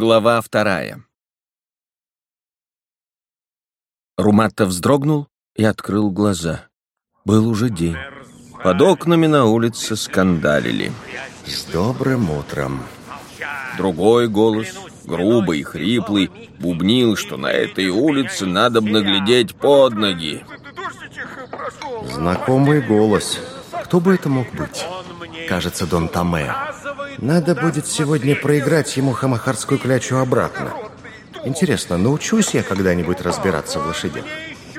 Глава вторая. Руматто вздрогнул и открыл глаза. Был уже день. Под окнами на улице скандалили. С добрым утром. Другой голос, грубый, хриплый, бубнил, что на этой улице надо наглядеть под ноги. Знакомый голос. Кто бы это мог быть? Кажется, Дон Томео. Надо будет сегодня проиграть ему хамахарскую клячу обратно. Интересно, научусь я когда-нибудь разбираться в лошадях?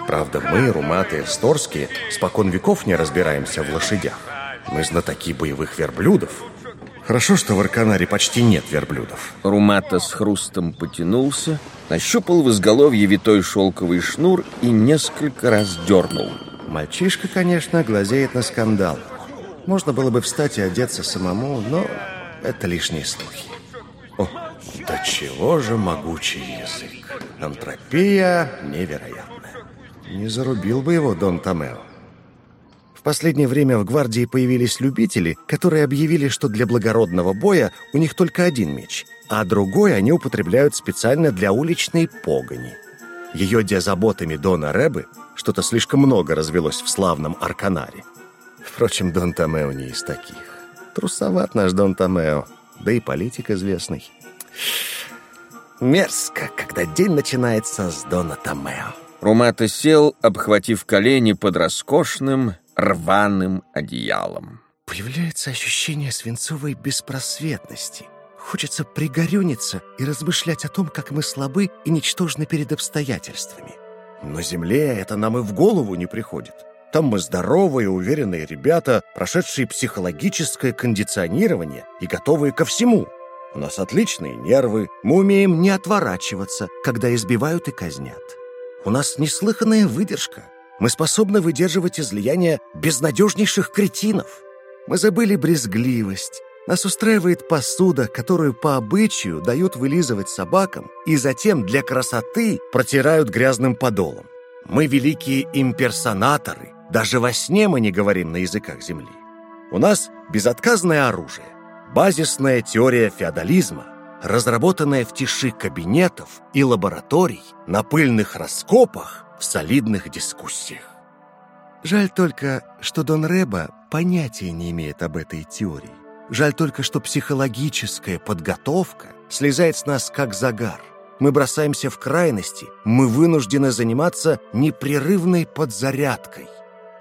Правда, мы, руматы, сторские, спокон веков не разбираемся в лошадях. Мы знатоки боевых верблюдов. Хорошо, что в Арканаре почти нет верблюдов. Румата с хрустом потянулся, нащупал в изголовье витой шелковый шнур и несколько раз дернул. Мальчишка, конечно, глазеет на скандал. Можно было бы встать и одеться самому, но это лишние слухи. О, до чего же могучий язык. Антропия невероятная. Не зарубил бы его Дон Томео. В последнее время в гвардии появились любители, которые объявили, что для благородного боя у них только один меч, а другой они употребляют специально для уличной погони. Ее диазаботами Дона Рэбы что-то слишком много развелось в славном Арканаре. Впрочем, Дон Томео не из таких. Трусоват наш Дон Томео, да и политик известный. Мерзко, когда день начинается с Дона Томео. Румата сел, обхватив колени под роскошным рваным одеялом. Появляется ощущение свинцовой беспросветности. Хочется пригорюниться и размышлять о том, как мы слабы и ничтожны перед обстоятельствами. На земле это нам и в голову не приходит. Там мы здоровые, уверенные ребята, прошедшие психологическое кондиционирование и готовые ко всему. У нас отличные нервы, мы умеем не отворачиваться, когда избивают и казнят. У нас неслыханная выдержка. Мы способны выдерживать излияние безнадежнейших кретинов. Мы забыли брезгливость. Нас устраивает посуда, которую по обычаю дают вылизывать собакам и затем для красоты протирают грязным подолом. Мы великие имперсонаторы. Даже во сне мы не говорим на языках земли. У нас безотказное оружие, базисная теория феодализма, разработанная в тиши кабинетов и лабораторий, на пыльных раскопах, в солидных дискуссиях. Жаль только, что Дон Рэба понятия не имеет об этой теории. Жаль только, что психологическая подготовка слезает с нас как загар. Мы бросаемся в крайности, мы вынуждены заниматься непрерывной подзарядкой.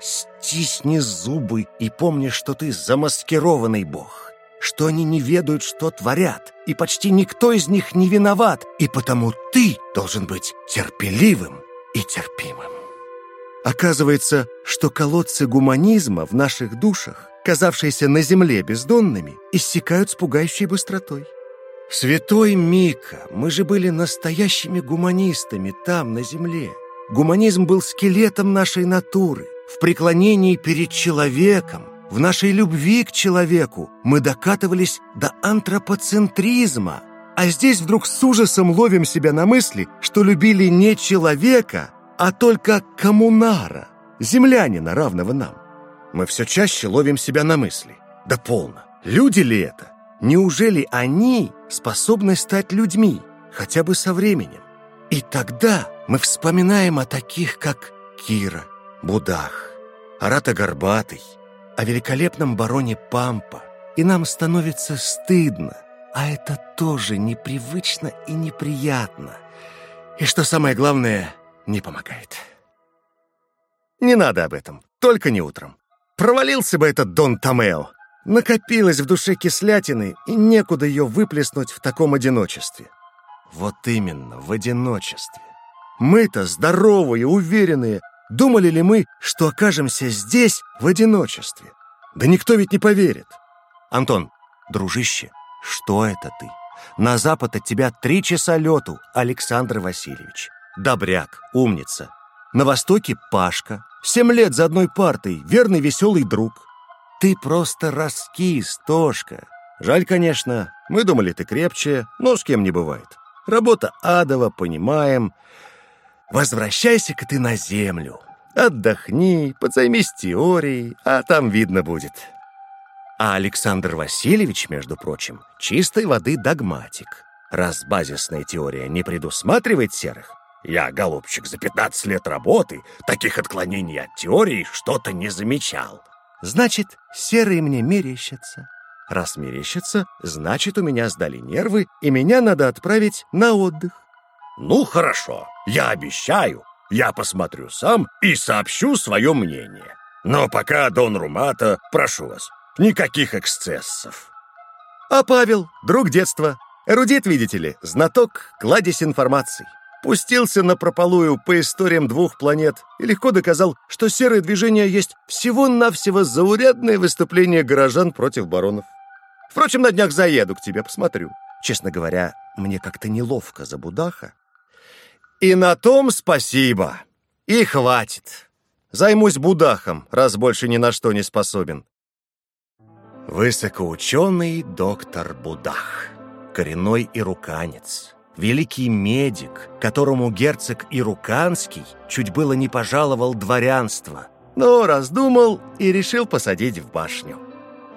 Стисни зубы и помни, что ты замаскированный бог, что они не ведают, что творят, и почти никто из них не виноват, и потому ты должен быть терпеливым и терпимым. Оказывается, что колодцы гуманизма в наших душах, казавшиеся на земле бездонными, иссякают с пугающей быстротой. Святой Мика, мы же были настоящими гуманистами там, на земле. Гуманизм был скелетом нашей натуры. В преклонении перед человеком, в нашей любви к человеку мы докатывались до антропоцентризма. А здесь вдруг с ужасом ловим себя на мысли, что любили не человека, а только коммунара, землянина, равного нам. Мы все чаще ловим себя на мысли. Да полно. Люди ли это? Неужели они способны стать людьми, хотя бы со временем? И тогда мы вспоминаем о таких, как Кира, Будах, Арата Горбатый, о великолепном бароне Пампа, и нам становится стыдно, а это тоже непривычно и неприятно. И что самое главное, не помогает. Не надо об этом, только не утром. Провалился бы этот Дон Томео. Накопилось в душе кислятины, и некуда ее выплеснуть в таком одиночестве. Вот именно, в одиночестве. Мы-то здоровые, уверенные. Думали ли мы, что окажемся здесь в одиночестве? Да никто ведь не поверит. Антон, дружище, что это ты? На запад от тебя три часа лету, Александр Васильевич. Добряк, умница. На востоке Пашка. Семь лет за одной партой, верный веселый друг. Ты просто раскис, Тошка. Жаль, конечно, мы думали, ты крепче, но с кем не бывает. Работа адова, понимаем. Возвращайся-ка ты на землю. Отдохни, подзаймись теорией, а там видно будет. А Александр Васильевич, между прочим, чистой воды догматик. раз базисная теория не предусматривает серых, я, голубчик, за 15 лет работы таких отклонений от теории что-то не замечал. Значит, серые мне мерещатся. Раз мерещатся, значит, у меня сдали нервы, и меня надо отправить на отдых. Ну, хорошо, я обещаю. Я посмотрю сам и сообщу свое мнение. Но пока, Дон Румата, прошу вас, никаких эксцессов. А Павел, друг детства, эрудит, видите ли, знаток, кладезь информации. Пустился на прополую по историям двух планет и легко доказал, что серое движение есть всего-навсего заурядное выступление горожан против баронов. Впрочем, на днях заеду к тебе, посмотрю. Честно говоря, мне как-то неловко за Будаха. И на том спасибо. И хватит. Займусь Будахом, раз больше ни на что не способен. Высокоученый доктор Будах. Коренной ируканец великий медик, которому герцог Ируканский чуть было не пожаловал дворянство, но раздумал и решил посадить в башню.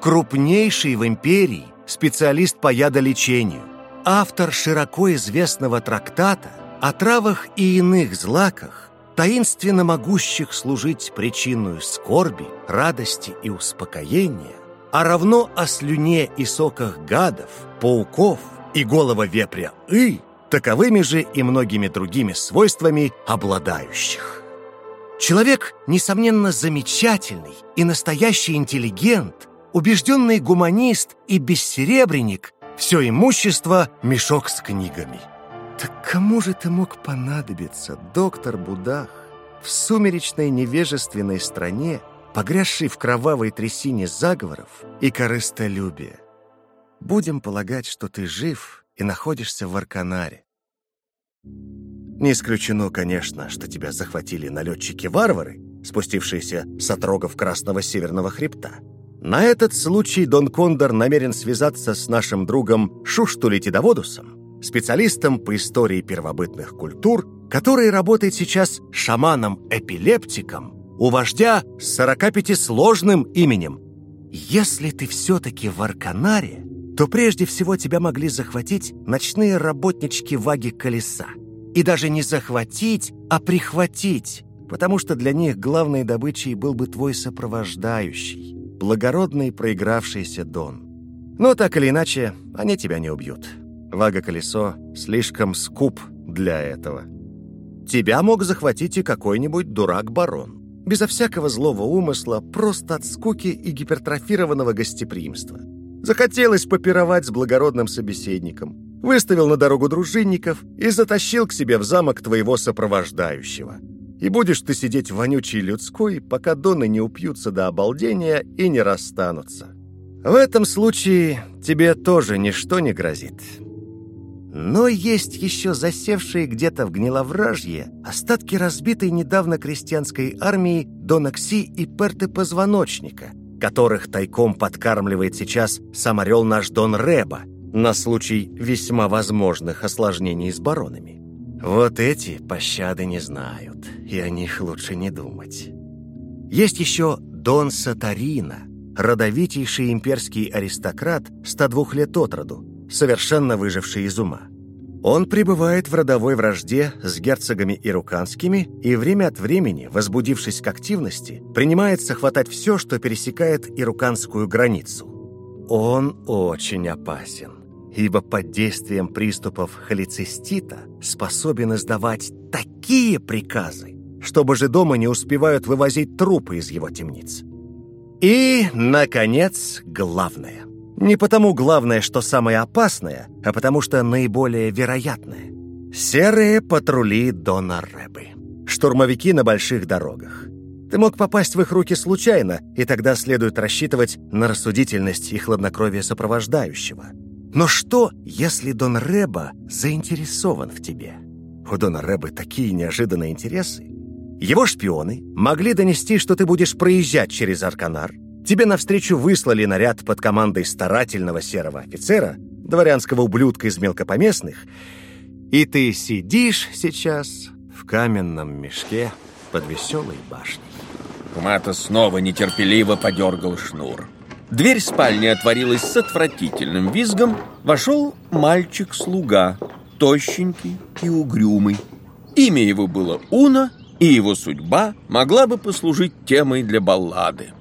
Крупнейший в империи специалист по ядолечению, автор широко известного трактата о травах и иных злаках, таинственно могущих служить причиной скорби, радости и успокоения, а равно о слюне и соках гадов, пауков и голова вепря «ы», таковыми же и многими другими свойствами обладающих. Человек, несомненно, замечательный и настоящий интеллигент, убежденный гуманист и бессеребренник, все имущество – мешок с книгами. Так кому же ты мог понадобиться, доктор Будах, в сумеречной невежественной стране, погрязшей в кровавой трясине заговоров и корыстолюбия? Будем полагать, что ты жив – и находишься в Арканаре. Не исключено, конечно, что тебя захватили налетчики-варвары, спустившиеся с отрогов Красного Северного Хребта. На этот случай Дон Кондор намерен связаться с нашим другом Шуштулитидоводусом, специалистом по истории первобытных культур, который работает сейчас шаманом-эпилептиком у вождя с 45 сложным именем. Если ты все-таки в Арканаре, то прежде всего тебя могли захватить ночные работнички ваги колеса. И даже не захватить, а прихватить, потому что для них главной добычей был бы твой сопровождающий, благородный проигравшийся Дон. Но так или иначе, они тебя не убьют. Вага-колесо слишком скуп для этого. Тебя мог захватить и какой-нибудь дурак-барон. Безо всякого злого умысла, просто от скуки и гипертрофированного гостеприимства. Захотелось попировать с благородным собеседником. Выставил на дорогу дружинников и затащил к себе в замок твоего сопровождающего. И будешь ты сидеть вонючий людской, пока доны не упьются до обалдения и не расстанутся. В этом случае тебе тоже ничто не грозит. Но есть еще засевшие где-то в гниловражье остатки разбитой недавно крестьянской армии Донакси и Перты Позвоночника – которых тайком подкармливает сейчас сам орел наш Дон Реба на случай весьма возможных осложнений с баронами. Вот эти пощады не знают, и о них лучше не думать. Есть еще Дон Сатарина, родовитейший имперский аристократ 102 лет от роду, совершенно выживший из ума. Он пребывает в родовой вражде с герцогами ируканскими и время от времени, возбудившись к активности, принимается хватать все, что пересекает ируканскую границу. Он очень опасен, ибо под действием приступов холецистита способен издавать такие приказы, чтобы же дома не успевают вывозить трупы из его темниц. И, наконец, главное – не потому главное, что самое опасное, а потому что наиболее вероятное. Серые патрули Дона Рэбы. Штурмовики на больших дорогах. Ты мог попасть в их руки случайно, и тогда следует рассчитывать на рассудительность и хладнокровие сопровождающего. Но что, если Дон Рэба заинтересован в тебе? У Дона Рэбы такие неожиданные интересы. Его шпионы могли донести, что ты будешь проезжать через Арканар, Тебе навстречу выслали наряд под командой старательного серого офицера, дворянского ублюдка из мелкопоместных, и ты сидишь сейчас в каменном мешке под веселой башней. Кумата снова нетерпеливо подергал шнур. Дверь спальни отворилась с отвратительным визгом. Вошел мальчик-слуга, тощенький и угрюмый. Имя его было Уна, и его судьба могла бы послужить темой для баллады.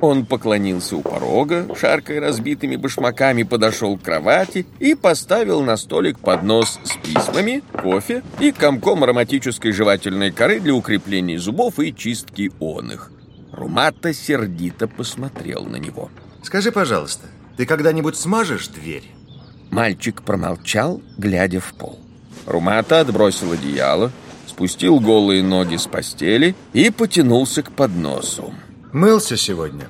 Он поклонился у порога, шаркая разбитыми башмаками, подошел к кровати и поставил на столик поднос с письмами, кофе и комком ароматической жевательной коры для укрепления зубов и чистки он их. Румата сердито посмотрел на него. Скажи, пожалуйста, ты когда-нибудь смажешь дверь? Мальчик промолчал, глядя в пол. Румата отбросил одеяло, спустил голые ноги с постели и потянулся к подносу. Мылся сегодня.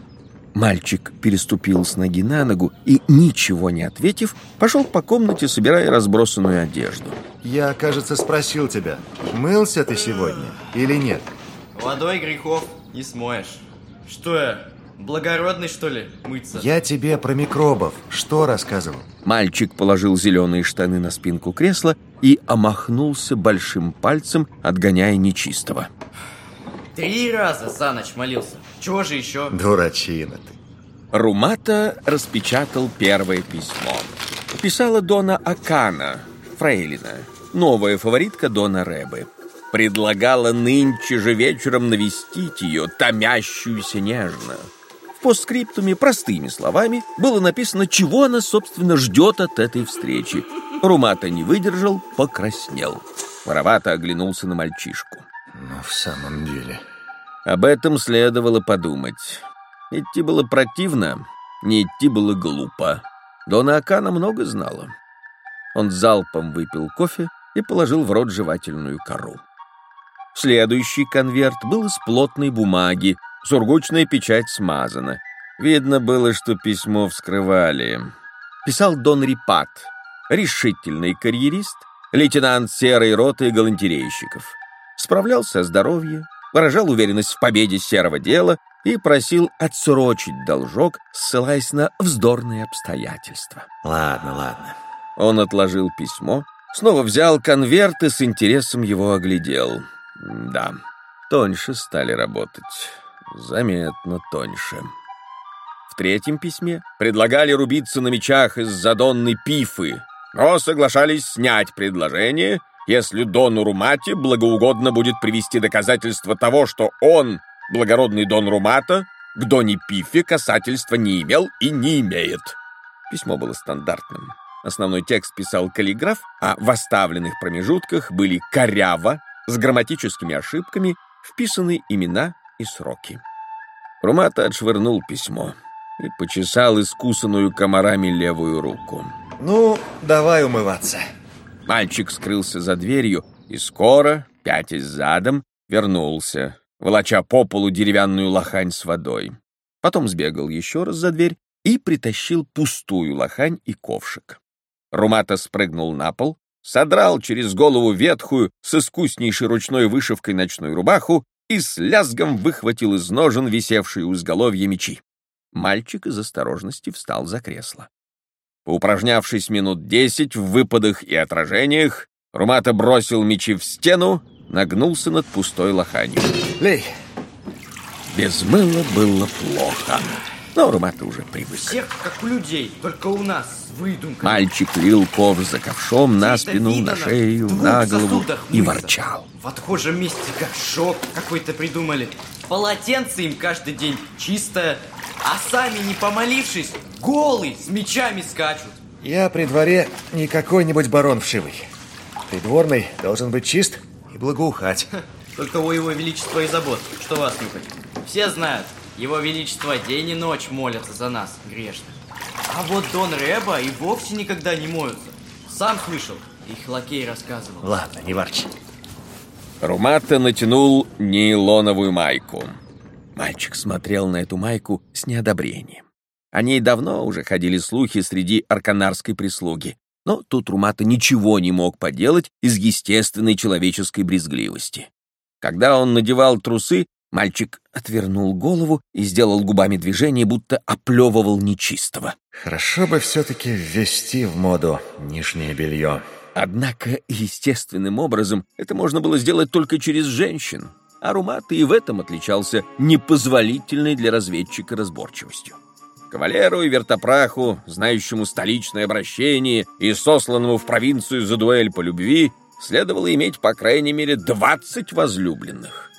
Мальчик переступил с ноги на ногу и, ничего не ответив, пошел по комнате, собирая разбросанную одежду. Я, кажется, спросил тебя, мылся ты сегодня или нет? Водой грехов не смоешь. Что я, благородный, что ли, мыться? Я тебе про микробов что рассказывал? Мальчик положил зеленые штаны на спинку кресла и омахнулся большим пальцем, отгоняя нечистого. Три раза за ночь молился. Чего же еще? Дурачина ты. Румата распечатал первое письмо. Писала Дона Акана, фрейлина, новая фаворитка Дона Рэбы. Предлагала нынче же вечером навестить ее, томящуюся нежно. В постскриптуме простыми словами было написано, чего она, собственно, ждет от этой встречи. Румата не выдержал, покраснел. Воровато оглянулся на мальчишку. Ну, в самом деле... Об этом следовало подумать. Идти было противно, не идти было глупо. Дона Акана много знала. Он залпом выпил кофе и положил в рот жевательную кору. Следующий конверт был из плотной бумаги, сургучная печать смазана. Видно было, что письмо вскрывали. Писал Дон Рипат, решительный карьерист, лейтенант серой роты галантерейщиков. Справлялся о здоровье, выражал уверенность в победе серого дела и просил отсрочить должок, ссылаясь на вздорные обстоятельства. Ладно, ладно. Он отложил письмо, снова взял конверт и с интересом его оглядел. Да, тоньше стали работать. Заметно тоньше. В третьем письме предлагали рубиться на мечах из-за донной пифы, но соглашались снять предложение — если Дону Румате благоугодно будет привести доказательство того, что он, благородный Дон Румата, к Доне Пифе касательства не имел и не имеет. Письмо было стандартным. Основной текст писал каллиграф, а в оставленных промежутках были коряво, с грамматическими ошибками, вписаны имена и сроки. Румата отшвырнул письмо и почесал искусанную комарами левую руку. Ну, давай умываться. Мальчик скрылся за дверью и скоро, пятясь задом, вернулся, волоча по полу деревянную лохань с водой. Потом сбегал еще раз за дверь и притащил пустую лохань и ковшик. Румата спрыгнул на пол, содрал через голову ветхую с искуснейшей ручной вышивкой ночную рубаху и с лязгом выхватил из ножен висевшие у изголовья мечи. Мальчик из осторожности встал за кресло. Поупражнявшись минут десять в выпадах и отражениях, Румата бросил мечи в стену, нагнулся над пустой лоханью. Лей! Без мыла было плохо, но Румата уже привык. Всех, как у людей, только у нас выдумка. Мальчик лил ковш за ковшом на спину, на шею, на голову и ворчал. В отхожем месте горшок какой-то придумали. Полотенце им каждый день чистое, а сами, не помолившись, голый, с мечами скачут. Я при дворе не какой-нибудь барон вшивый. Придворный должен быть чист и благоухать. Только у его величества и забот, что вас нюхать. Все знают, его величество день и ночь молятся за нас, грешных. А вот Дон Рэба и вовсе никогда не моются. Сам слышал, их лакей рассказывал. Ладно, не ворчи. Румата натянул нейлоновую майку. Мальчик смотрел на эту майку с неодобрением. О ней давно уже ходили слухи среди арканарской прислуги, но тут Румата ничего не мог поделать из естественной человеческой брезгливости. Когда он надевал трусы, мальчик отвернул голову и сделал губами движение, будто оплевывал нечистого. Хорошо бы все-таки ввести в моду нижнее белье. Однако естественным образом это можно было сделать только через женщин. Арумат и в этом отличался непозволительной для разведчика разборчивостью. Кавалеру и вертопраху, знающему столичное обращение и сосланному в провинцию за дуэль по любви, следовало иметь по крайней мере 20 возлюбленных.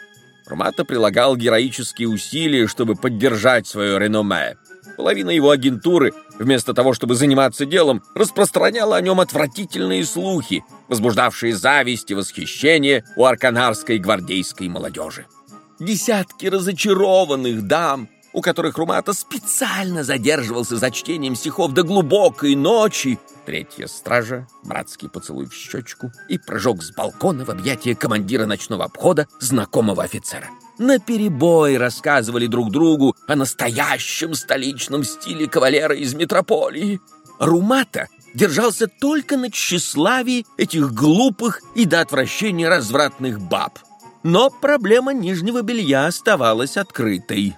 Ромата прилагал героические усилия, чтобы поддержать свое реноме. Половина его агентуры, вместо того, чтобы заниматься делом, распространяла о нем отвратительные слухи, возбуждавшие зависть и восхищение у арканарской гвардейской молодежи. Десятки разочарованных дам, у которых Румата специально задерживался за чтением стихов до глубокой ночи, третья стража, братский поцелуй в щечку и прыжок с балкона в объятия командира ночного обхода, знакомого офицера. На перебой рассказывали друг другу о настоящем столичном стиле кавалера из метрополии. Румата держался только на тщеславии этих глупых и до отвращения развратных баб. Но проблема нижнего белья оставалась открытой.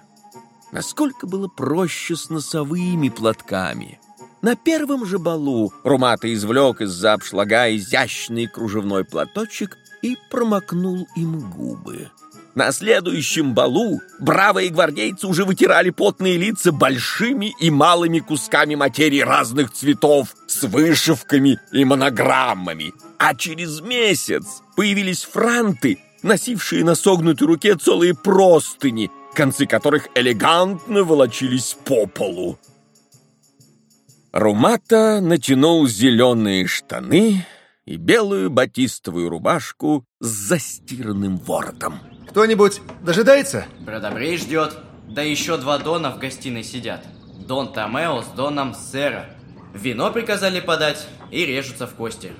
Насколько было проще с носовыми платками. На первом же балу Румата извлек из-за обшлага изящный кружевной платочек и промокнул им губы. На следующем балу бравые гвардейцы уже вытирали потные лица большими и малыми кусками материи разных цветов с вышивками и монограммами. А через месяц появились франты, носившие на согнутой руке целые простыни, концы которых элегантно волочились по полу. Румата натянул зеленые штаны и белую батистовую рубашку с застиранным воротом. Кто-нибудь дожидается? Бродобрей ждет. Да еще два Дона в гостиной сидят. Дон Томео с Доном Сера. Вино приказали подать и режутся в кости.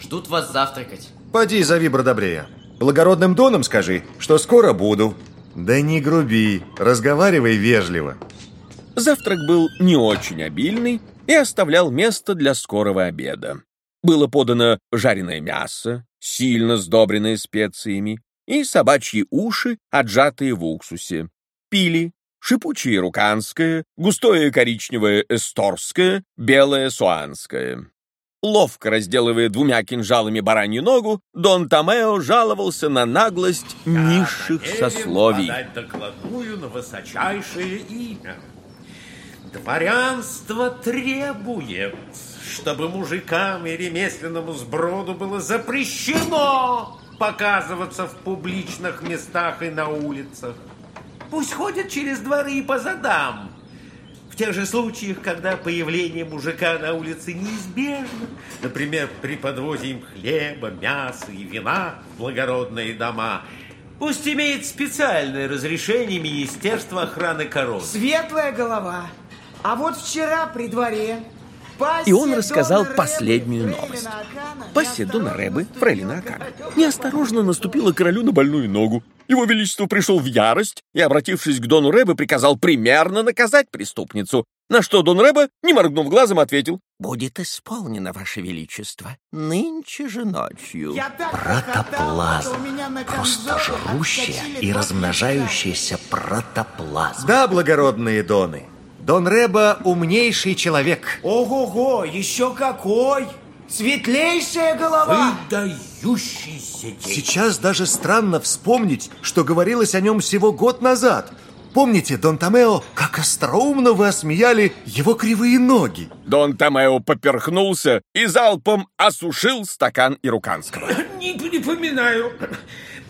Ждут вас завтракать. Поди, зови Бродобрея. Благородным доном скажи, что скоро буду. Да не груби, разговаривай вежливо. Завтрак был не очень обильный и оставлял место для скорого обеда. Было подано жареное мясо, сильно сдобренное специями, и собачьи уши, отжатые в уксусе. Пили шипучее руканское, густое коричневое эсторское, белое суанское. Ловко разделывая двумя кинжалами баранью ногу, Дон Томео жаловался на наглость низших сословий. докладную на высочайшее имя. Дворянство требует, чтобы мужикам и ремесленному сброду было запрещено показываться в публичных местах и на улицах. Пусть ходят через дворы и по задам. В тех же случаях, когда появление мужика на улице неизбежно, например, при подвозе им хлеба, мяса и вина в благородные дома, пусть имеет специальное разрешение Министерства охраны короны. Светлая голова. А вот вчера при дворе и он рассказал последнюю новость. Пассия Дона Рэбы, фрейлина Акана, неосторожно наступила королю на больную ногу. Его Величество пришел в ярость и, обратившись к Дону Рэбе, приказал примерно наказать преступницу, на что Дон Рэбе, не моргнув глазом, ответил «Будет исполнено, Ваше Величество, нынче же ночью». Протоплазм. Просто жрущая и размножающаяся протоплазма. Да, благородные доны, Дон Реба умнейший человек. Ого-го, еще какой! Светлейшая голова! Выдающийся день. Сейчас даже странно вспомнить, что говорилось о нем всего год назад. Помните, Дон Томео, как остроумно вы осмеяли его кривые ноги? Дон Томео поперхнулся и залпом осушил стакан ируканского. Не припоминаю.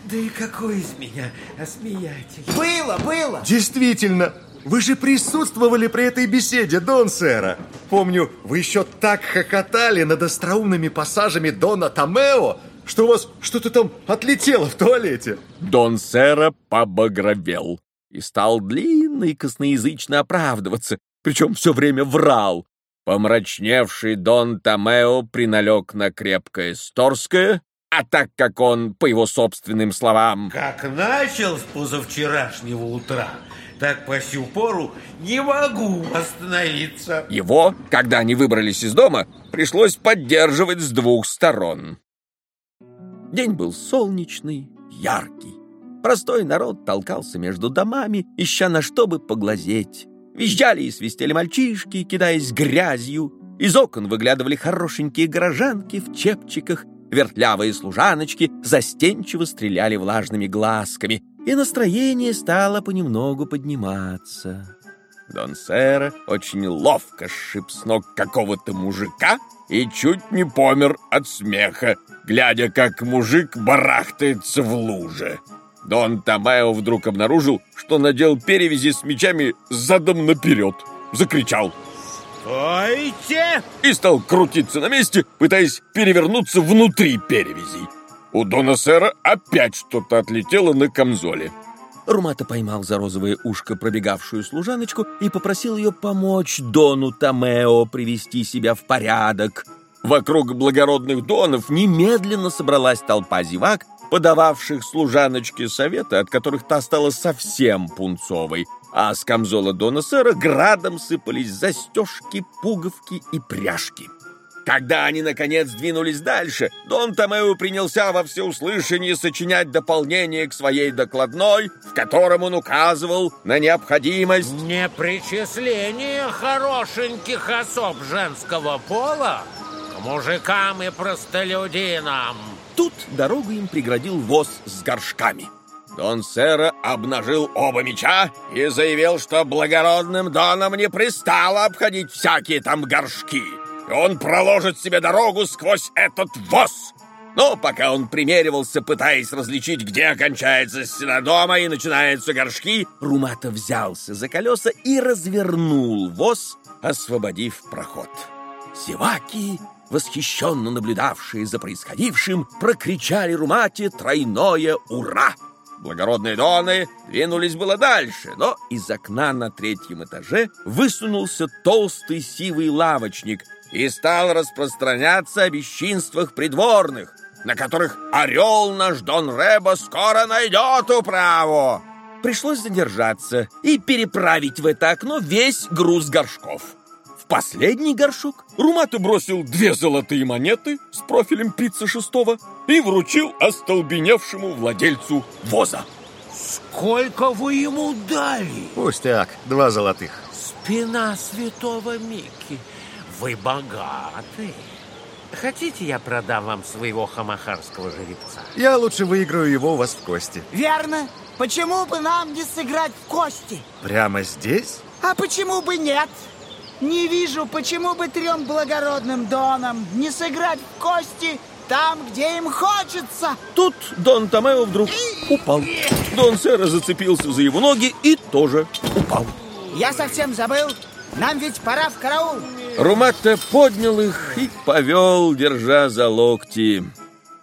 Да и какой из меня осмеятель? Было, было! Действительно, вы же присутствовали при этой беседе, Дон Сера. Помню, вы еще так хохотали над остроумными пассажами Дона Томео, что у вас что-то там отлетело в туалете. Дон Сера побагровел и стал длинно и косноязычно оправдываться, причем все время врал. Помрачневший Дон Томео приналег на крепкое сторское, а так как он, по его собственным словам... Как начал с позавчерашнего утра, так по сю пору не могу остановиться. Его, когда они выбрались из дома, пришлось поддерживать с двух сторон. День был солнечный, яркий. Простой народ толкался между домами, ища на что бы поглазеть. Визжали и свистели мальчишки, кидаясь грязью. Из окон выглядывали хорошенькие горожанки в чепчиках, вертлявые служаночки застенчиво стреляли влажными глазками, и настроение стало понемногу подниматься. Дон Сера очень ловко сшиб с ног какого-то мужика и чуть не помер от смеха, глядя, как мужик барахтается в луже. Дон Томео вдруг обнаружил, что надел перевязи с мечами задом наперед. Закричал. «Стойте!» И стал крутиться на месте, пытаясь перевернуться внутри перевязей. У Дона Сера опять что-то отлетело на камзоле. Румата поймал за розовое ушко пробегавшую служаночку и попросил ее помочь Дону Томео привести себя в порядок. Вокруг благородных донов немедленно собралась толпа зевак, подававших служаночке советы, от которых та стала совсем пунцовой, а с камзола Дона Сэра градом сыпались застежки, пуговки и пряжки. Когда они, наконец, двинулись дальше, Дон Томео принялся во всеуслышание сочинять дополнение к своей докладной, в котором он указывал на необходимость... Не причисление хорошеньких особ женского пола к мужикам и простолюдинам. Тут дорогу им преградил воз с горшками. Дон Сера обнажил оба меча и заявил, что благородным Доном не пристало обходить всякие там горшки — он проложит себе дорогу сквозь этот воз. Но пока он примеривался, пытаясь различить, где кончается стена дома и начинаются горшки, Румата взялся за колеса и развернул воз, освободив проход. Севаки, восхищенно наблюдавшие за происходившим, прокричали Румате тройное «Ура!». Благородные доны двинулись было дальше, но из окна на третьем этаже высунулся толстый сивый лавочник и стал распространяться о бесчинствах придворных, на которых орел наш Дон Ребо скоро найдет управу. Пришлось задержаться и переправить в это окно весь груз горшков. Последний горшок Румата бросил две золотые монеты с профилем пицца шестого и вручил остолбеневшему владельцу воза. Сколько вы ему дали? Пустяк, два золотых. Спина святого Микки. Вы богаты. Хотите, я продам вам своего хамахарского жеребца? Я лучше выиграю его у вас в кости. Верно. Почему бы нам не сыграть в кости? Прямо здесь? А почему бы нет? Не вижу, почему бы трем благородным донам не сыграть в кости там, где им хочется. Тут Дон Томео вдруг упал. Дон Сера зацепился за его ноги и тоже упал. Я совсем забыл. Нам ведь пора в караул. Руматто поднял их и повел, держа за локти.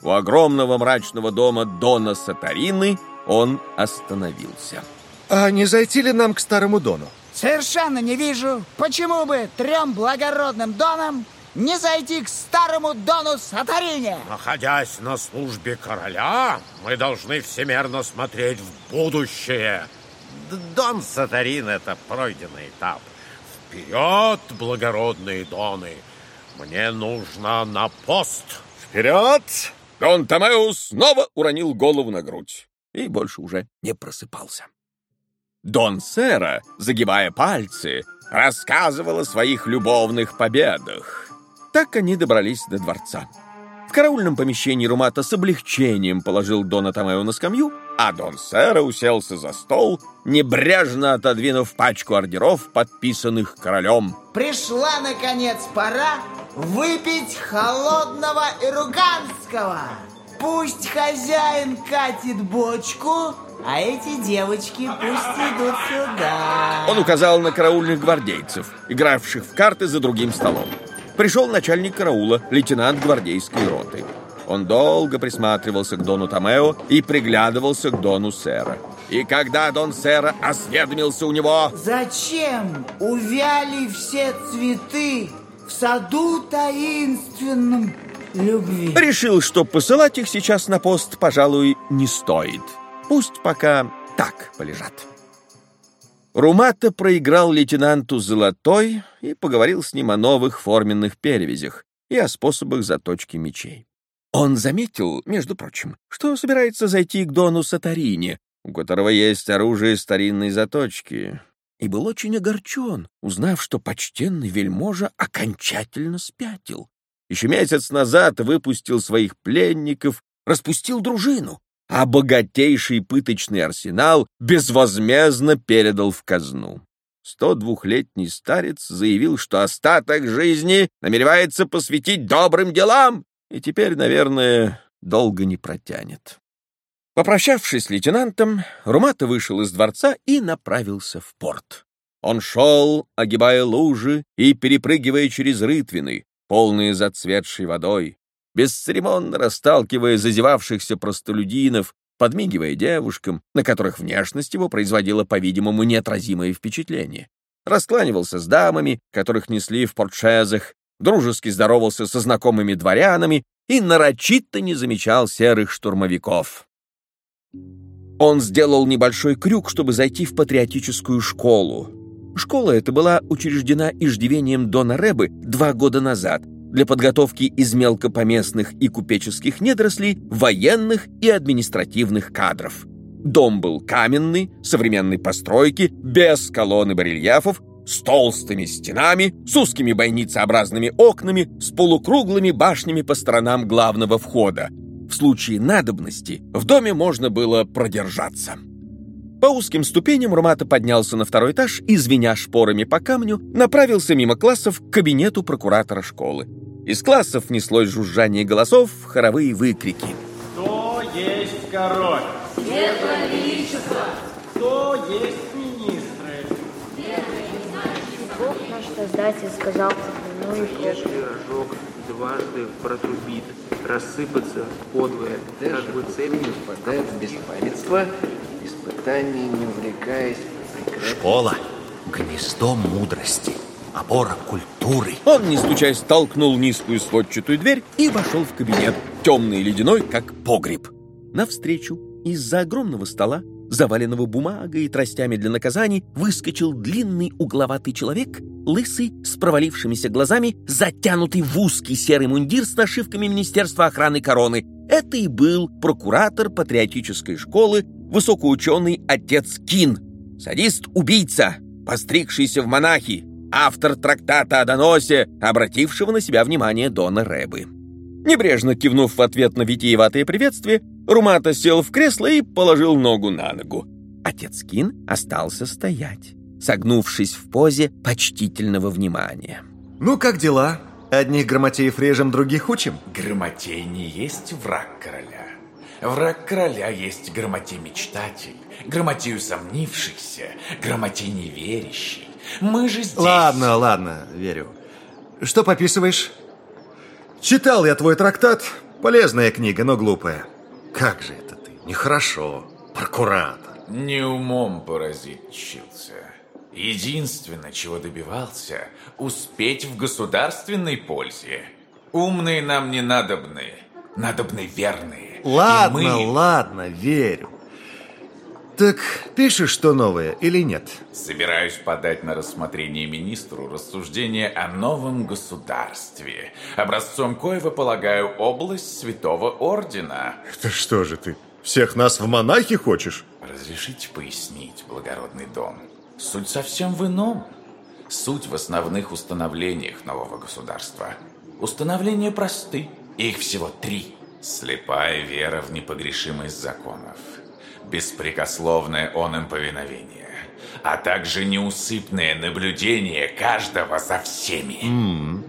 У огромного мрачного дома Дона Сатарины он остановился. А не зайти ли нам к старому Дону? Совершенно не вижу, почему бы трем благородным донам не зайти к старому дону Сатарине. Находясь на службе короля, мы должны всемерно смотреть в будущее. Дон Сатарин — это пройденный этап. Вперед, благородные доны! Мне нужно на пост. Вперед! Дон Томео снова уронил голову на грудь и больше уже не просыпался. Дон Сера, загибая пальцы, рассказывал о своих любовных победах. Так они добрались до дворца. В караульном помещении Румата с облегчением положил Дона Томео на скамью, а Дон Сера уселся за стол, небрежно отодвинув пачку ордеров, подписанных королем. Пришла, наконец, пора выпить холодного ируганского. Пусть хозяин катит бочку, а эти девочки пусть идут сюда. Он указал на караульных гвардейцев, игравших в карты за другим столом. Пришел начальник караула, лейтенант гвардейской роты. Он долго присматривался к Дону Томео и приглядывался к Дону Сера. И когда Дон Сера осведомился у него... Зачем увяли все цветы в саду таинственном любви? Решил, что посылать их сейчас на пост, пожалуй, не стоит. Пусть пока так полежат. Румата проиграл лейтенанту Золотой и поговорил с ним о новых форменных перевязях и о способах заточки мечей. Он заметил, между прочим, что собирается зайти к Дону Сатарине, у которого есть оружие старинной заточки, и был очень огорчен, узнав, что почтенный вельможа окончательно спятил. Еще месяц назад выпустил своих пленников, распустил дружину, а богатейший пыточный арсенал безвозмездно передал в казну. 102-летний старец заявил, что остаток жизни намеревается посвятить добрым делам, и теперь, наверное, долго не протянет. Попрощавшись с лейтенантом, Румата вышел из дворца и направился в порт. Он шел, огибая лужи и перепрыгивая через рытвины, полные зацветшей водой, бесцеремонно расталкивая зазевавшихся простолюдинов, подмигивая девушкам, на которых внешность его производила, по-видимому, неотразимое впечатление. Раскланивался с дамами, которых несли в портшезах, дружески здоровался со знакомыми дворянами и нарочито не замечал серых штурмовиков. Он сделал небольшой крюк, чтобы зайти в патриотическую школу. Школа эта была учреждена иждивением Дона Рэбы два года назад для подготовки из мелкопоместных и купеческих недорослей военных и административных кадров. Дом был каменный, современной постройки, без колонн и барельефов, с толстыми стенами, с узкими бойницеобразными окнами, с полукруглыми башнями по сторонам главного входа. В случае надобности в доме можно было продержаться. По узким ступеням Румата поднялся на второй этаж и, звеня шпорами по камню, направился мимо классов к кабинету прокуратора школы. Из классов неслось жужжание голосов, хоровые выкрики. Кто есть король? Светлое Величество! Кто есть министры? Бог наш Создатель сказал ну и Если рожок дважды протрубит, рассыпаться подвое, как бы цель не впадает в беспамятство, испытаний не увлекаясь. Школа — гнездо мудрости, опора культуры. Он, не стучаясь, толкнул низкую сводчатую дверь и вошел в кабинет, темный и ледяной, как погреб. Навстречу из-за огромного стола, заваленного бумагой и тростями для наказаний, выскочил длинный угловатый человек, лысый, с провалившимися глазами, затянутый в узкий серый мундир с нашивками Министерства охраны короны. Это и был прокуратор патриотической школы, высокоученый отец Кин, садист-убийца, постригшийся в монахи, автор трактата о доносе, обратившего на себя внимание Дона Рэбы. Небрежно кивнув в ответ на витиеватое приветствие, Румата сел в кресло и положил ногу на ногу. Отец Кин остался стоять, согнувшись в позе почтительного внимания. Ну, как дела? Одних грамотеев режем, других учим? Грамотей не есть враг короля. Враг короля есть грамотей-мечтатель, грамотей усомнившийся, грамотей неверящий. Мы же здесь... Ладно, ладно, верю. Что пописываешь? Читал я твой трактат. Полезная книга, но глупая. Как же это ты? Нехорошо. Прокуратор. Не умом поразить чился. Единственное, чего добивался, успеть в государственной пользе. Умные нам не надобны, надобны верные. Ладно, мы... ладно, верю. Так пишешь что новое или нет? Собираюсь подать на рассмотрение министру рассуждение о новом государстве. Образцом коего полагаю область Святого Ордена. Это что же ты, всех нас в монахи хочешь? Разрешите пояснить, благородный дом. Суть совсем в ином. Суть в основных установлениях нового государства. Установления просты. Их всего три. Слепая вера в непогрешимость законов. Беспрекословное он им повиновение. А также неусыпное наблюдение каждого за всеми.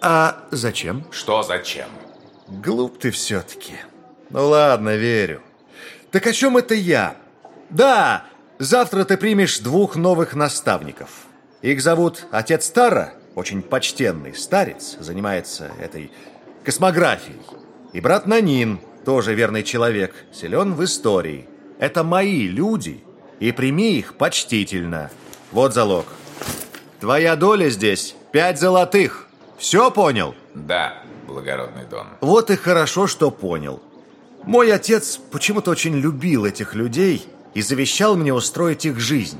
А зачем? Что зачем? Глуп ты все-таки. Ну ладно, верю. Так о чем это я? Да, завтра ты примешь двух новых наставников. Их зовут отец Тара, очень почтенный старец, занимается этой космографией. И брат Нанин, тоже верный человек, силен в истории. Это мои люди, и прими их почтительно. Вот залог. Твоя доля здесь пять золотых. Все понял? Да, благородный дон. Вот и хорошо, что понял. Мой отец почему-то очень любил этих людей и завещал мне устроить их жизнь.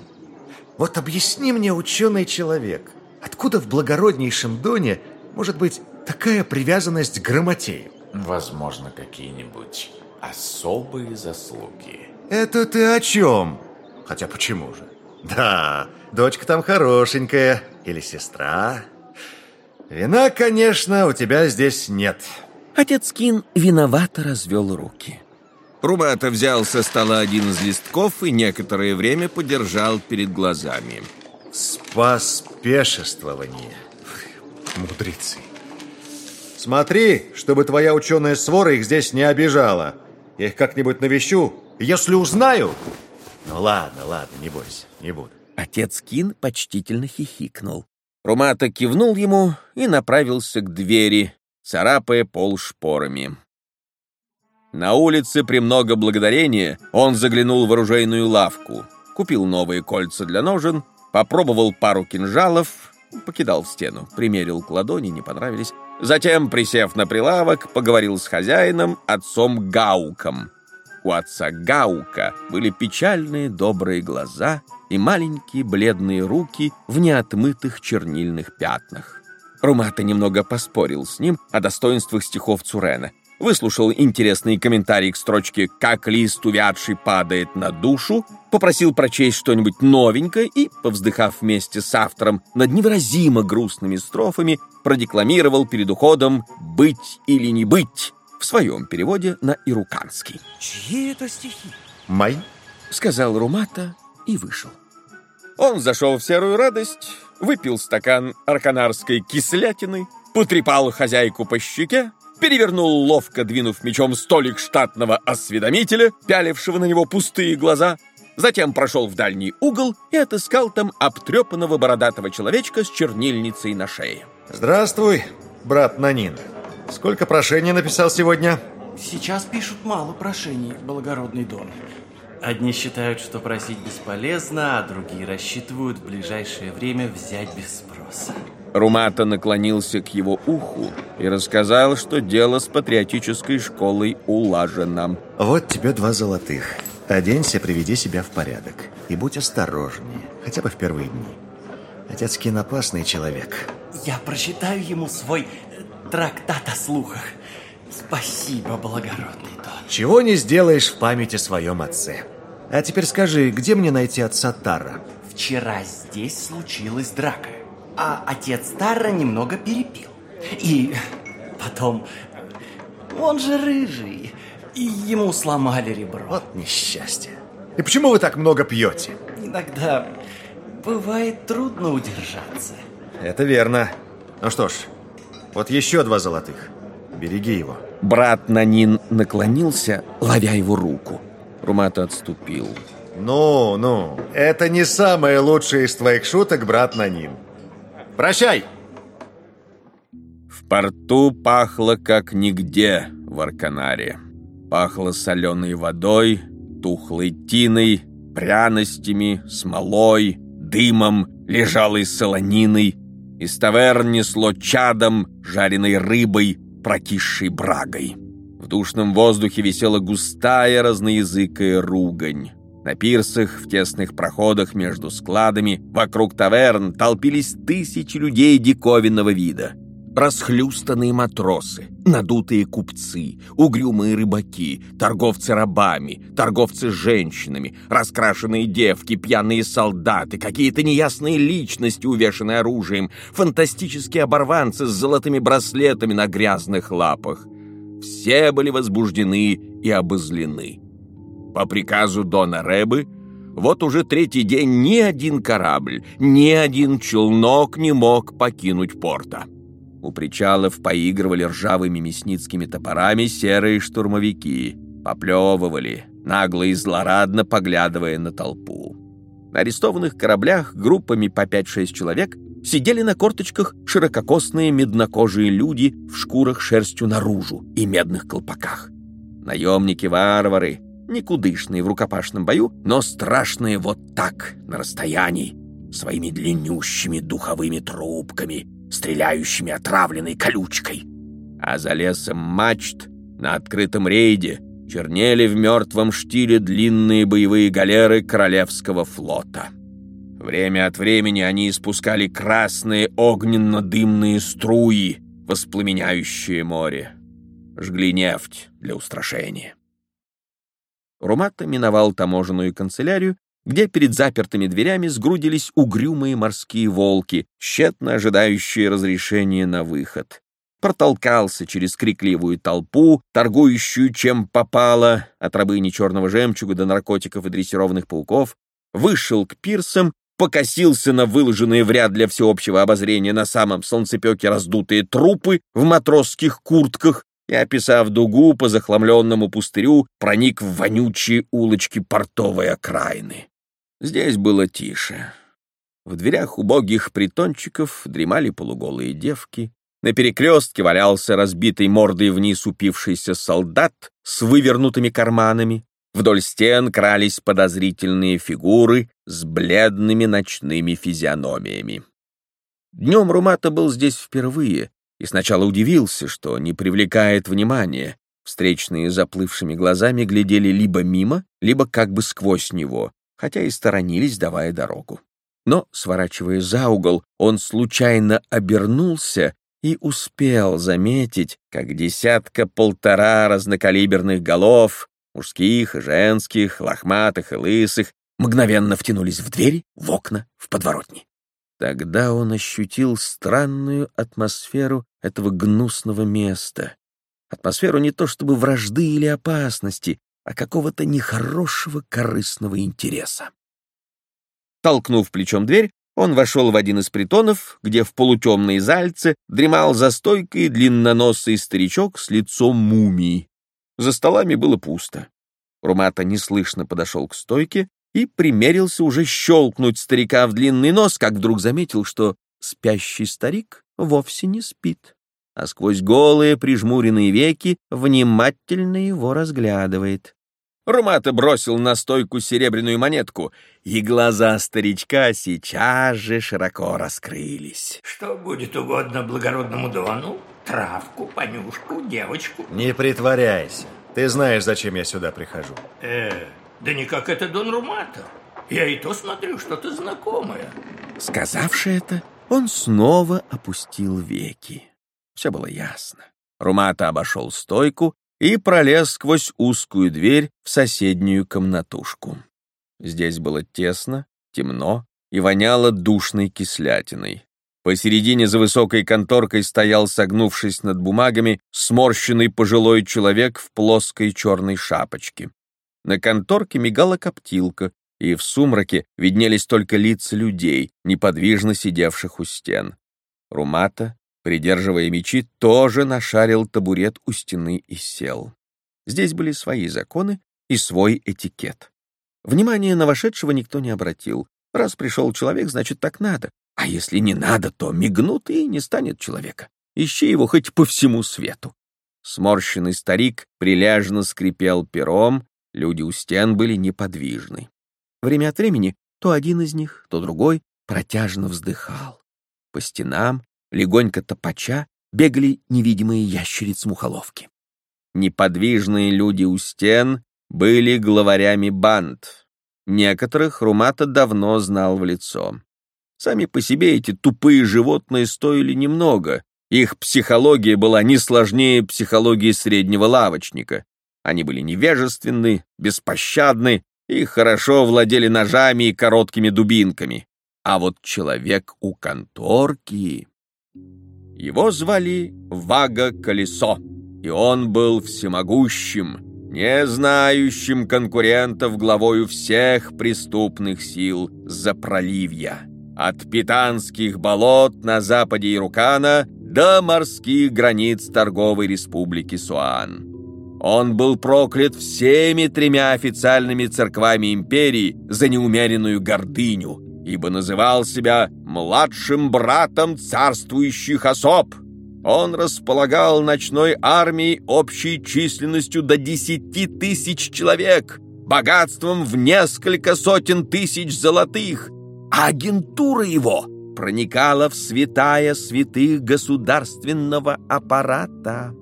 Вот объясни мне, ученый человек, откуда в благороднейшем доне может быть такая привязанность к грамотею? Возможно, какие-нибудь особые заслуги. Это ты о чем? Хотя почему же? Да, дочка там хорошенькая. Или сестра. Вина, конечно, у тебя здесь нет. Отец Кин виновато развел руки. Рубата взял со стола один из листков и некоторое время подержал перед глазами. Спаспешествование. Мудрецы. Смотри, чтобы твоя ученая свора их здесь не обижала. Я их как-нибудь навещу. Если узнаю... Ну ладно, ладно, не бойся, не буду. Отец Кин почтительно хихикнул. Румата кивнул ему и направился к двери, царапая пол шпорами. На улице премного благодарения он заглянул в оружейную лавку, купил новые кольца для ножен, попробовал пару кинжалов, покидал стену, примерил к ладони, не понравились. Затем, присев на прилавок, поговорил с хозяином, отцом Гауком. У отца Гаука были печальные добрые глаза и маленькие бледные руки в неотмытых чернильных пятнах. Румата немного поспорил с ним о достоинствах стихов Цурена — выслушал интересный комментарий к строчке «Как лист увядший падает на душу», попросил прочесть что-нибудь новенькое и, повздыхав вместе с автором над невыразимо грустными строфами, продекламировал перед уходом «Быть или не быть» в своем переводе на ируканский. «Чьи это стихи?» «Мои», — сказал Румата и вышел. Он зашел в серую радость, выпил стакан арканарской кислятины, потрепал хозяйку по щеке, перевернул ловко, двинув мечом столик штатного осведомителя, пялившего на него пустые глаза, затем прошел в дальний угол и отыскал там обтрепанного бородатого человечка с чернильницей на шее. «Здравствуй, брат Нанин. Сколько прошений написал сегодня?» Сейчас пишут мало прошений, благородный Дон. Одни считают, что просить бесполезно, а другие рассчитывают в ближайшее время взять без спроса. Румата наклонился к его уху и рассказал, что дело с патриотической школой улажено. «Вот тебе два золотых. Оденься, приведи себя в порядок. И будь осторожнее, хотя бы в первые дни. Отец Кин опасный человек». Я прочитаю ему свой э, трактат о слухах. Спасибо, благородный Дон. Чего не сделаешь в памяти своем отце. А теперь скажи, где мне найти отца Тара? Вчера здесь случилась драка а отец Тарра немного перепил. И потом, он же рыжий, и ему сломали ребро. Вот несчастье. И почему вы так много пьете? Иногда бывает трудно удержаться. Это верно. Ну что ж, вот еще два золотых. Береги его. Брат Нанин наклонился, ловя его руку. Румата отступил. Ну, ну, это не самое лучшее из твоих шуток, брат Нанин. Прощай!» В порту пахло как нигде в Арканаре. Пахло соленой водой, тухлой тиной, пряностями, смолой, дымом, лежалой солониной. Из таверн несло чадом, жареной рыбой, прокисшей брагой. В душном воздухе висела густая разноязыкая ругань. На пирсах, в тесных проходах между складами, вокруг таверн толпились тысячи людей диковинного вида. Расхлюстанные матросы, надутые купцы, угрюмые рыбаки, торговцы рабами, торговцы женщинами, раскрашенные девки, пьяные солдаты, какие-то неясные личности, увешанные оружием, фантастические оборванцы с золотыми браслетами на грязных лапах. Все были возбуждены и обозлены. По приказу Дона Рэбы, вот уже третий день ни один корабль, ни один челнок не мог покинуть порта. У причалов поигрывали ржавыми мясницкими топорами серые штурмовики, поплевывали, нагло и злорадно поглядывая на толпу. На арестованных кораблях группами по 5-6 человек сидели на корточках ширококосные меднокожие люди в шкурах шерстью наружу и медных колпаках. Наемники-варвары, никудышные в рукопашном бою, но страшные вот так, на расстоянии, своими длиннющими духовыми трубками, стреляющими отравленной колючкой. А за лесом мачт на открытом рейде чернели в мертвом штиле длинные боевые галеры Королевского флота. Время от времени они испускали красные огненно-дымные струи, воспламеняющие море. Жгли нефть для устрашения. Румата миновал таможенную канцелярию, где перед запертыми дверями сгрудились угрюмые морские волки, тщетно ожидающие разрешения на выход. Протолкался через крикливую толпу, торгующую чем попало, от рабыни черного жемчуга до наркотиков и дрессированных пауков, вышел к пирсам покосился на выложенные в ряд для всеобщего обозрения на самом солнцепеке раздутые трупы в матросских куртках и, описав дугу по захламленному пустырю, проник в вонючие улочки портовой окраины. Здесь было тише. В дверях убогих притончиков дремали полуголые девки, на перекрестке валялся разбитый мордой вниз упившийся солдат с вывернутыми карманами, вдоль стен крались подозрительные фигуры с бледными ночными физиономиями. Днем Румата был здесь впервые и сначала удивился, что не привлекает внимания. Встречные заплывшими глазами глядели либо мимо, либо как бы сквозь него, хотя и сторонились, давая дорогу. Но, сворачивая за угол, он случайно обернулся и успел заметить, как десятка-полтора разнокалиберных голов, мужских и женских, лохматых и лысых, мгновенно втянулись в двери, в окна, в подворотни. Тогда он ощутил странную атмосферу этого гнусного места. Атмосферу не то чтобы вражды или опасности, а какого-то нехорошего корыстного интереса. Толкнув плечом дверь, он вошел в один из притонов, где в полутемной зальце дремал за стойкой длинноносый старичок с лицом мумии. За столами было пусто. Румата неслышно подошел к стойке и примерился уже щелкнуть старика в длинный нос, как вдруг заметил, что спящий старик вовсе не спит, а сквозь голые прижмуренные веки внимательно его разглядывает. Румата бросил на стойку серебряную монетку, и глаза старичка сейчас же широко раскрылись. Что будет угодно благородному Дону? Травку, понюшку, девочку? Не притворяйся. Ты знаешь, зачем я сюда прихожу. Э, да никак это Дон Румата. Я и то смотрю, что-то знакомое. Сказавши это, он снова опустил веки. Все было ясно. Румата обошел стойку и пролез сквозь узкую дверь в соседнюю комнатушку. Здесь было тесно, темно и воняло душной кислятиной. Посередине за высокой конторкой стоял, согнувшись над бумагами, сморщенный пожилой человек в плоской черной шапочке. На конторке мигала коптилка, и в сумраке виднелись только лица людей, неподвижно сидевших у стен. Румата придерживая мечи, тоже нашарил табурет у стены и сел. Здесь были свои законы и свой этикет. Внимание на вошедшего никто не обратил. Раз пришел человек, значит, так надо. А если не надо, то мигнут и не станет человека. Ищи его хоть по всему свету. Сморщенный старик приляжно скрипел пером, люди у стен были неподвижны. Время от времени то один из них, то другой протяжно вздыхал. По стенам легонько топача, бегали невидимые ящериц-мухоловки. Неподвижные люди у стен были главарями банд. Некоторых Румата давно знал в лицо. Сами по себе эти тупые животные стоили немного. Их психология была не сложнее психологии среднего лавочника. Они были невежественны, беспощадны и хорошо владели ножами и короткими дубинками. А вот человек у конторки... Его звали Вага Колесо, и он был всемогущим, не знающим конкурентов главою всех преступных сил за проливья. От питанских болот на западе Ирукана до морских границ торговой республики Суан. Он был проклят всеми тремя официальными церквами империи за неумеренную гордыню – ибо называл себя младшим братом царствующих особ. Он располагал ночной армией общей численностью до десяти тысяч человек, богатством в несколько сотен тысяч золотых, а агентура его проникала в святая святых государственного аппарата.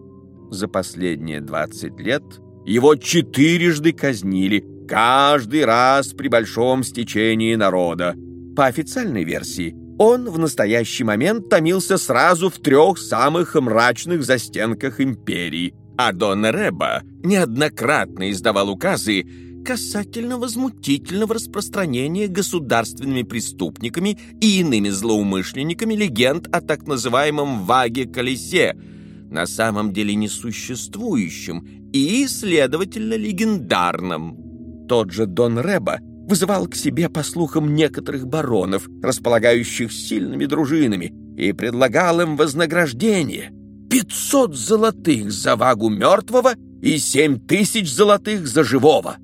За последние двадцать лет его четырежды казнили, каждый раз при большом стечении народа, по официальной версии, он в настоящий момент томился сразу в трех самых мрачных застенках империи, а Дон Реба неоднократно издавал указы касательно возмутительного распространения государственными преступниками и иными злоумышленниками легенд о так называемом «Ваге-колесе», на самом деле несуществующем и, следовательно, легендарном. Тот же Дон Реба вызывал к себе, по слухам, некоторых баронов, располагающих сильными дружинами, и предлагал им вознаграждение — пятьсот золотых за вагу мертвого и семь тысяч золотых за живого.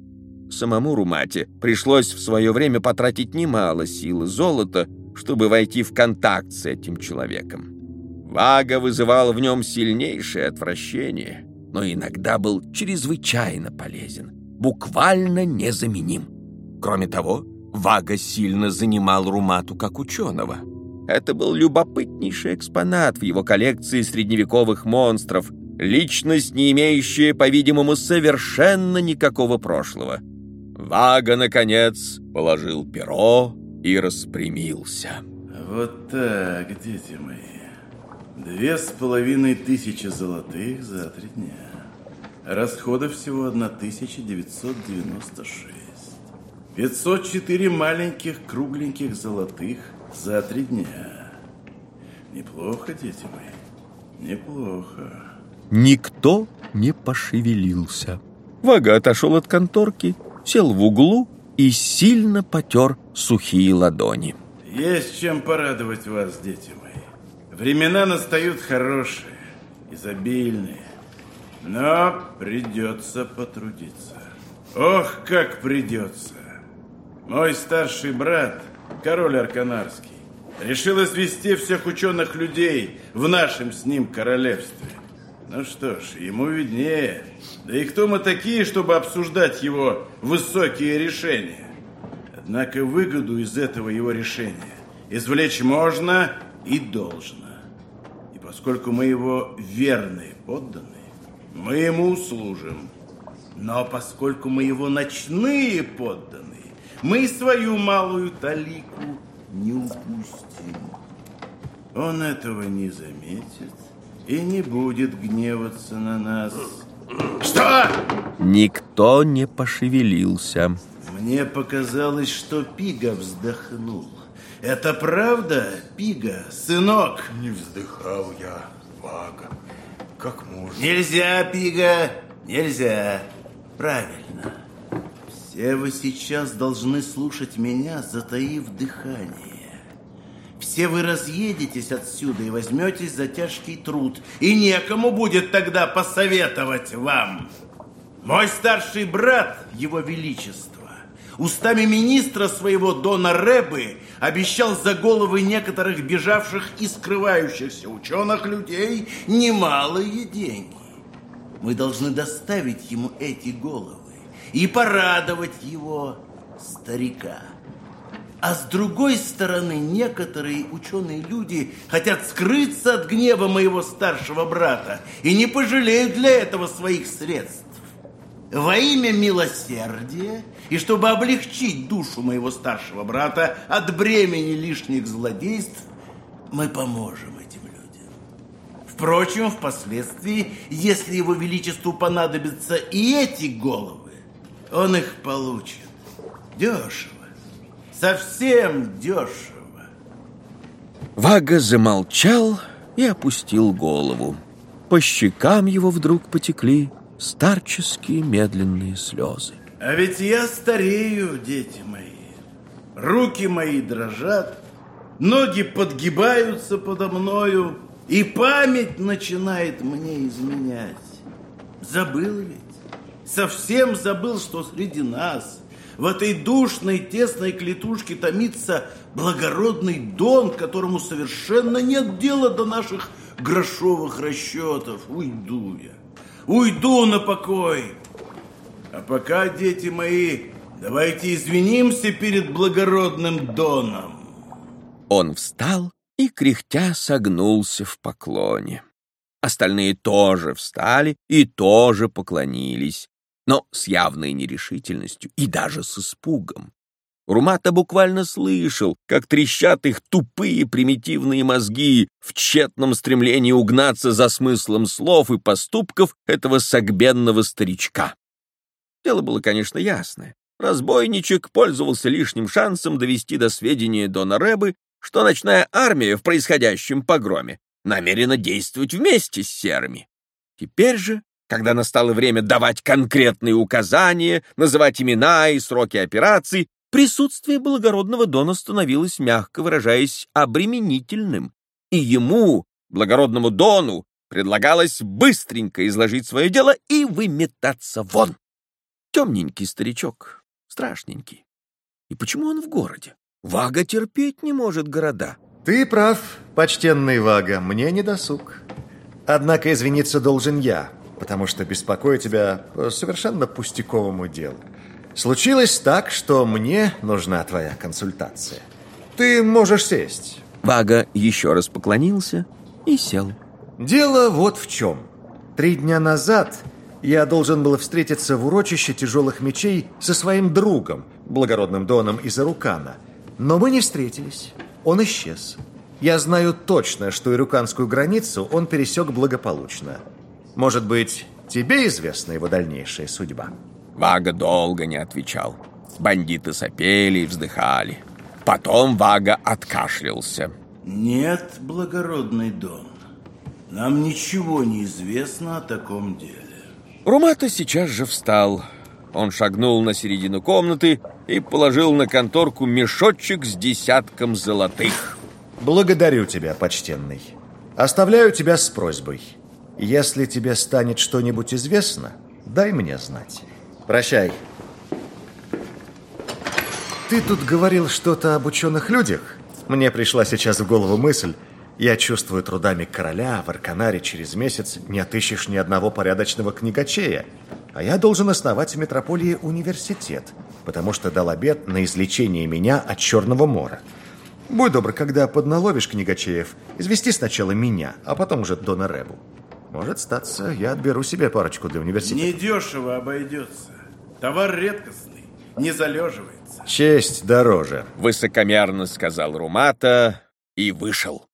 Самому Румате пришлось в свое время потратить немало сил и золота, чтобы войти в контакт с этим человеком. Вага вызывал в нем сильнейшее отвращение, но иногда был чрезвычайно полезен, буквально незаменим. Кроме того, Вага сильно занимал Румату как ученого. Это был любопытнейший экспонат в его коллекции средневековых монстров, личность, не имеющая, по-видимому, совершенно никакого прошлого. Вага, наконец, положил перо и распрямился. Вот так, дети мои. Две с половиной тысячи золотых за три дня. Расходов всего 1996. 504 маленьких кругленьких золотых за три дня. Неплохо, дети мои, неплохо. Никто не пошевелился. Вага отошел от конторки, сел в углу и сильно потер сухие ладони. Есть чем порадовать вас, дети мои. Времена настают хорошие, изобильные. Но придется потрудиться. Ох, как придется. Мой старший брат, король Арканарский, решил извести всех ученых людей в нашем с ним королевстве. Ну что ж, ему виднее. Да и кто мы такие, чтобы обсуждать его высокие решения? Однако выгоду из этого его решения извлечь можно и должно. Поскольку мы его верные подданные, мы ему служим. Но поскольку мы его ночные подданные, мы свою малую талику не упустим. Он этого не заметит и не будет гневаться на нас. Что? Никто не пошевелился. Мне показалось, что Пига вздохнул. Это правда, Пига, сынок? Не вздыхал я, Вага. Как можно? Нельзя, Пига, нельзя. Правильно. Все вы сейчас должны слушать меня, затаив дыхание. Все вы разъедетесь отсюда и возьметесь за тяжкий труд, и некому будет тогда посоветовать вам. Мой старший брат, его величество, устами министра своего Дона Рэбы обещал за головы некоторых бежавших и скрывающихся ученых людей немалые деньги. Мы должны доставить ему эти головы и порадовать его, старика. А с другой стороны, некоторые ученые люди хотят скрыться от гнева моего старшего брата и не пожалеют для этого своих средств. Во имя милосердия и чтобы облегчить душу моего старшего брата от бремени лишних злодейств, мы поможем этим людям. Впрочем, впоследствии, если его величеству понадобятся и эти головы, он их получит. Дешево. Совсем дешево. Вага замолчал и опустил голову. По щекам его вдруг потекли старческие медленные слезы. А ведь я старею, дети мои. Руки мои дрожат, ноги подгибаются подо мною, и память начинает мне изменять. Забыл ведь? Совсем забыл, что среди нас, в этой душной, тесной клетушке томится благородный Дон, которому совершенно нет дела до наших грошовых расчетов. Уйду я. Уйду на покой. А пока, дети мои, давайте извинимся перед благородным Доном. Он встал и, кряхтя, согнулся в поклоне. Остальные тоже встали и тоже поклонились, но с явной нерешительностью и даже с испугом. Румата буквально слышал, как трещат их тупые примитивные мозги в тщетном стремлении угнаться за смыслом слов и поступков этого согбенного старичка. Дело было, конечно, ясное. Разбойничек пользовался лишним шансом довести до сведения Дона Рэбы, что ночная армия в происходящем погроме намерена действовать вместе с серыми. Теперь же когда настало время давать конкретные указания, называть имена и сроки операций, присутствие благородного Дона становилось, мягко выражаясь, обременительным, и ему, благородному Дону, предлагалось быстренько изложить свое дело и выметаться вон. Темненький старичок, страшненький. И почему он в городе? Вага терпеть не может города. Ты прав, почтенный Вага, мне не досуг. Однако извиниться должен я, потому что беспокою тебя по совершенно пустяковому делу. Случилось так, что мне нужна твоя консультация. Ты можешь сесть. Вага еще раз поклонился и сел. Дело вот в чем. Три дня назад я должен был встретиться в урочище тяжелых мечей со своим другом, благородным Доном из Арукана. Но мы не встретились. Он исчез. Я знаю точно, что ируканскую границу он пересек благополучно. Может быть, тебе известна его дальнейшая судьба? Вага долго не отвечал. Бандиты сопели и вздыхали. Потом Вага откашлялся. Нет, благородный Дон, нам ничего не известно о таком деле. Румата сейчас же встал. Он шагнул на середину комнаты и положил на конторку мешочек с десятком золотых. Благодарю тебя, почтенный. Оставляю тебя с просьбой. Если тебе станет что-нибудь известно, дай мне знать. Прощай. Ты тут говорил что-то об ученых людях? Мне пришла сейчас в голову мысль. Я чувствую трудами короля в Арканаре через месяц не отыщешь ни одного порядочного книгачея. А я должен основать в метрополии университет, потому что дал обед на излечение меня от Черного мора. Будь добр, когда подналовишь книгачеев, извести сначала меня, а потом уже Дона Ребу. Может статься, я отберу себе парочку для университета. Недешево обойдется. Товар редкостный, не залеживается. Честь дороже. Высокомерно сказал Румата и вышел.